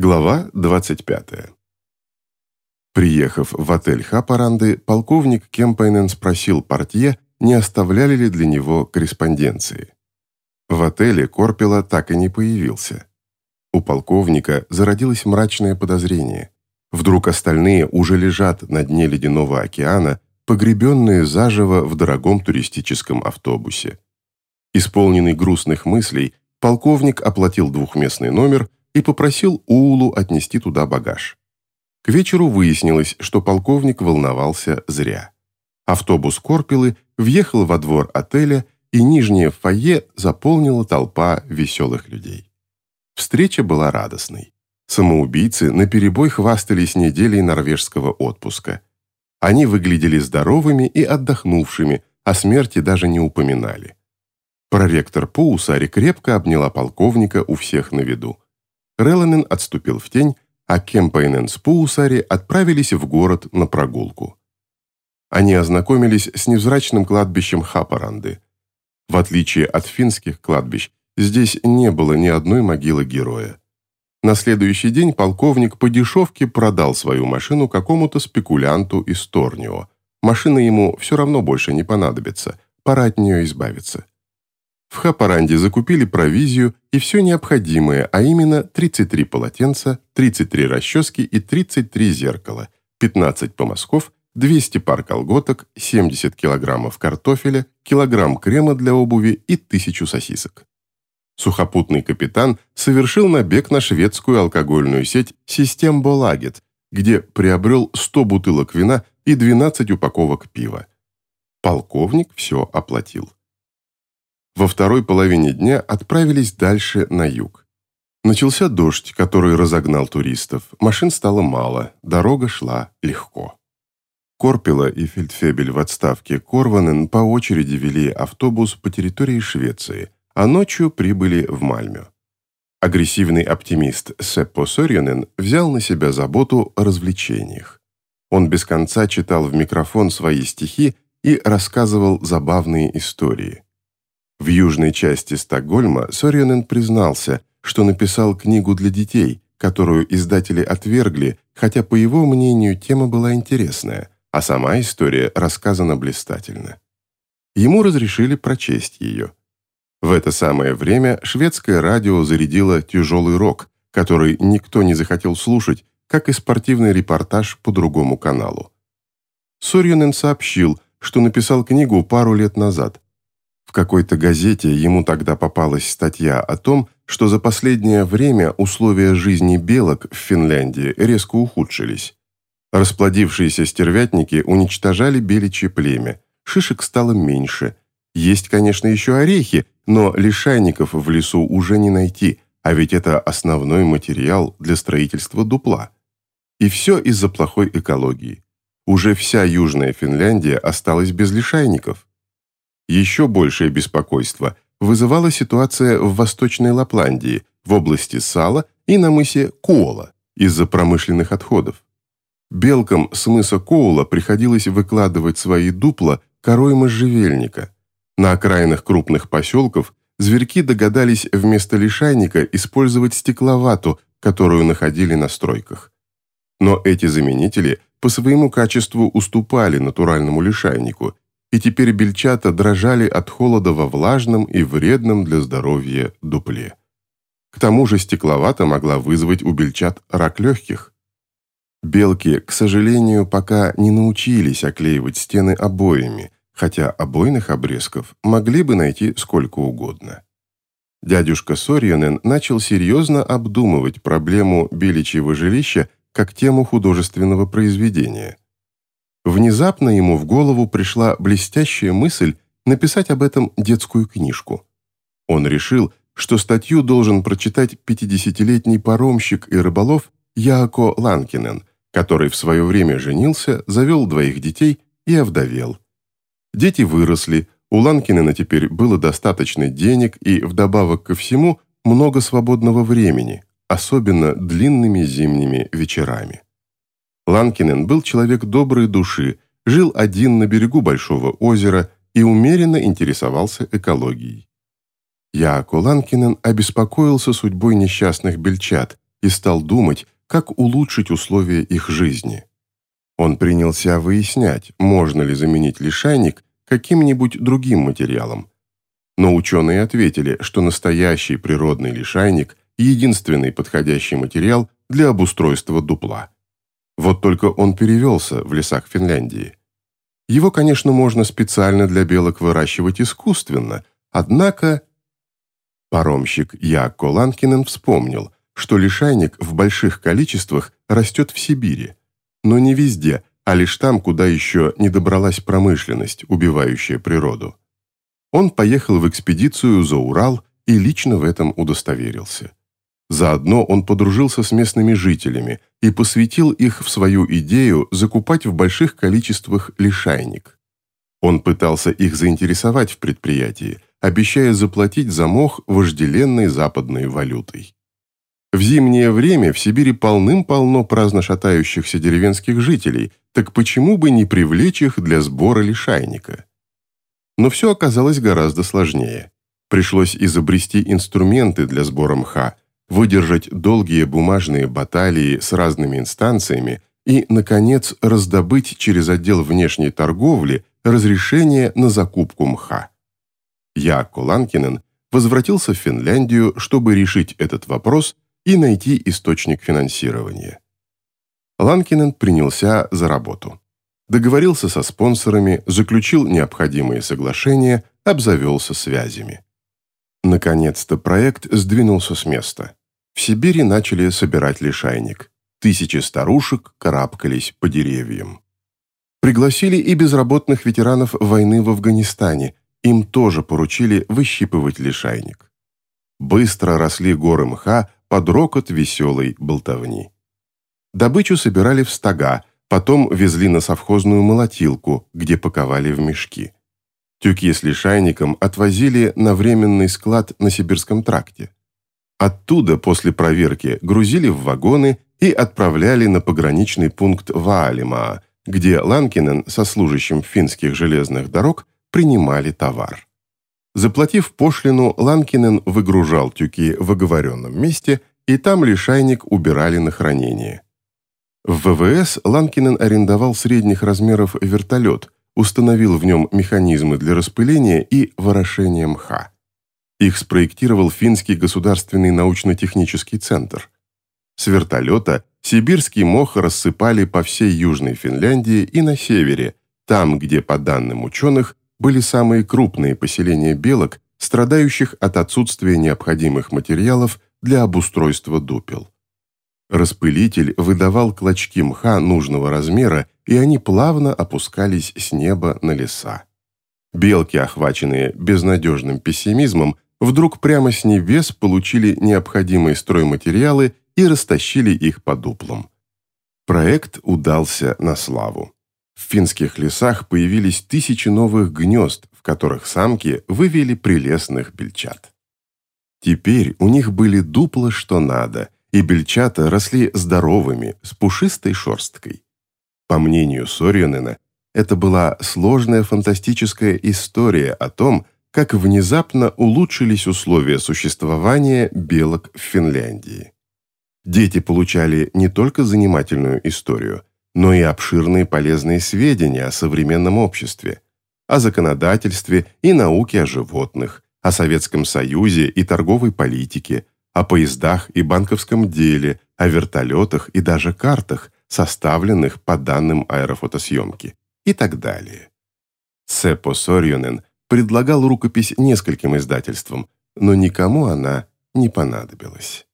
Глава 25. Приехав в отель Хапаранды, полковник Кемпайнен спросил портье, не оставляли ли для него корреспонденции. В отеле Корпела так и не появился. У полковника зародилось мрачное подозрение. Вдруг остальные уже лежат на дне ледяного океана, погребенные заживо в дорогом туристическом автобусе. Исполненный грустных мыслей, полковник оплатил двухместный номер и попросил Уулу отнести туда багаж. К вечеру выяснилось, что полковник волновался зря. Автобус Корпилы въехал во двор отеля, и нижнее фойе заполнила толпа веселых людей. Встреча была радостной. Самоубийцы наперебой хвастались неделей норвежского отпуска. Они выглядели здоровыми и отдохнувшими, о смерти даже не упоминали. Проректор Паусари крепко обняла полковника у всех на виду. Реланен отступил в тень, а Кемпайнен с Паусари отправились в город на прогулку. Они ознакомились с невзрачным кладбищем Хапаранды. В отличие от финских кладбищ, здесь не было ни одной могилы героя. На следующий день полковник по дешевке продал свою машину какому-то спекулянту из Торнио. Машина ему все равно больше не понадобится, пора от нее избавиться. В Хапаранде закупили провизию и все необходимое, а именно 33 полотенца, 33 расчески и 33 зеркала, 15 помазков, 200 пар колготок, 70 килограммов картофеля, килограмм крема для обуви и тысячу сосисок. Сухопутный капитан совершил набег на шведскую алкогольную сеть «Систем Болагет», где приобрел 100 бутылок вина и 12 упаковок пива. Полковник все оплатил во второй половине дня отправились дальше на юг. Начался дождь, который разогнал туристов, машин стало мало, дорога шла легко. Корпела и фельдфебель в отставке Корванен по очереди вели автобус по территории Швеции, а ночью прибыли в Мальмё. Агрессивный оптимист Сеппо Сорьонен взял на себя заботу о развлечениях. Он без конца читал в микрофон свои стихи и рассказывал забавные истории. В южной части Стокгольма Соренен признался, что написал книгу для детей, которую издатели отвергли, хотя, по его мнению, тема была интересная, а сама история рассказана блистательно. Ему разрешили прочесть ее. В это самое время шведское радио зарядило тяжелый рок, который никто не захотел слушать, как и спортивный репортаж по другому каналу. Сорьюнен сообщил, что написал книгу пару лет назад, какой-то газете ему тогда попалась статья о том, что за последнее время условия жизни белок в Финляндии резко ухудшились. Расплодившиеся стервятники уничтожали беличье племя, шишек стало меньше. Есть, конечно, еще орехи, но лишайников в лесу уже не найти, а ведь это основной материал для строительства дупла. И все из-за плохой экологии. Уже вся Южная Финляндия осталась без лишайников. Еще большее беспокойство вызывала ситуация в Восточной Лапландии, в области Сала и на мысе Куола из-за промышленных отходов. Белкам с мыса Коула приходилось выкладывать свои дупла корой можжевельника. На окраинах крупных поселков зверьки догадались вместо лишайника использовать стекловату, которую находили на стройках. Но эти заменители по своему качеству уступали натуральному лишайнику, и теперь бельчата дрожали от холода во влажном и вредном для здоровья дупле. К тому же стекловата могла вызвать у бельчат рак легких. Белки, к сожалению, пока не научились оклеивать стены обоями, хотя обойных обрезков могли бы найти сколько угодно. Дядюшка Сорьянен начал серьезно обдумывать проблему беличьего жилища как тему художественного произведения – Внезапно ему в голову пришла блестящая мысль написать об этом детскую книжку. Он решил, что статью должен прочитать 50-летний паромщик и рыболов Яако Ланкинен, который в свое время женился, завел двоих детей и овдовел. Дети выросли, у Ланкинена теперь было достаточно денег и, вдобавок ко всему, много свободного времени, особенно длинными зимними вечерами. Ланкинен был человек доброй души, жил один на берегу большого озера и умеренно интересовался экологией. Яако Ланкинен обеспокоился судьбой несчастных бельчат, и стал думать, как улучшить условия их жизни. Он принялся выяснять, можно ли заменить лишайник каким-нибудь другим материалом. Но ученые ответили, что настоящий природный лишайник – единственный подходящий материал для обустройства дупла. Вот только он перевелся в лесах Финляндии. Его, конечно, можно специально для белок выращивать искусственно, однако... Паромщик Яко Ланкинен вспомнил, что лишайник в больших количествах растет в Сибири, но не везде, а лишь там, куда еще не добралась промышленность, убивающая природу. Он поехал в экспедицию за Урал и лично в этом удостоверился. Заодно он подружился с местными жителями и посвятил их в свою идею закупать в больших количествах лишайник. Он пытался их заинтересовать в предприятии, обещая заплатить за мох вожделенной западной валютой. В зимнее время в Сибири полным-полно праздно шатающихся деревенских жителей, так почему бы не привлечь их для сбора лишайника? Но все оказалось гораздо сложнее. Пришлось изобрести инструменты для сбора мха – выдержать долгие бумажные баталии с разными инстанциями и, наконец, раздобыть через отдел внешней торговли разрешение на закупку мха. Я, Куланкинен, возвратился в Финляндию, чтобы решить этот вопрос и найти источник финансирования. Ланкинен принялся за работу. Договорился со спонсорами, заключил необходимые соглашения, обзавелся связями. Наконец-то проект сдвинулся с места. В Сибири начали собирать лишайник. Тысячи старушек карабкались по деревьям. Пригласили и безработных ветеранов войны в Афганистане. Им тоже поручили выщипывать лишайник. Быстро росли горы мха под рокот веселой болтовни. Добычу собирали в стога, потом везли на совхозную молотилку, где паковали в мешки. Тюки с лишайником отвозили на временный склад на Сибирском тракте. Оттуда после проверки грузили в вагоны и отправляли на пограничный пункт Ваалима, где Ланкинен со служащим финских железных дорог принимали товар. Заплатив пошлину, Ланкинен выгружал тюки в оговоренном месте, и там лишайник убирали на хранение. В ВВС Ланкинен арендовал средних размеров вертолет, установил в нем механизмы для распыления и ворошения мха. Их спроектировал Финский государственный научно-технический центр. С вертолета сибирский мох рассыпали по всей Южной Финляндии и на севере, там, где, по данным ученых, были самые крупные поселения белок, страдающих от отсутствия необходимых материалов для обустройства дупел. Распылитель выдавал клочки мха нужного размера, и они плавно опускались с неба на леса. Белки, охваченные безнадежным пессимизмом, вдруг прямо с небес получили необходимые стройматериалы и растащили их по дуплам. Проект удался на славу. В финских лесах появились тысячи новых гнезд, в которых самки вывели прелестных бельчат. Теперь у них были дупла что надо, и бельчата росли здоровыми, с пушистой шерсткой. По мнению Сорьонена, это была сложная фантастическая история о том, как внезапно улучшились условия существования белок в Финляндии. Дети получали не только занимательную историю, но и обширные полезные сведения о современном обществе, о законодательстве и науке о животных, о Советском Союзе и торговой политике, о поездах и банковском деле, о вертолетах и даже картах, составленных по данным аэрофотосъемки и так далее. Сепо Сорьонен предлагал рукопись нескольким издательствам, но никому она не понадобилась.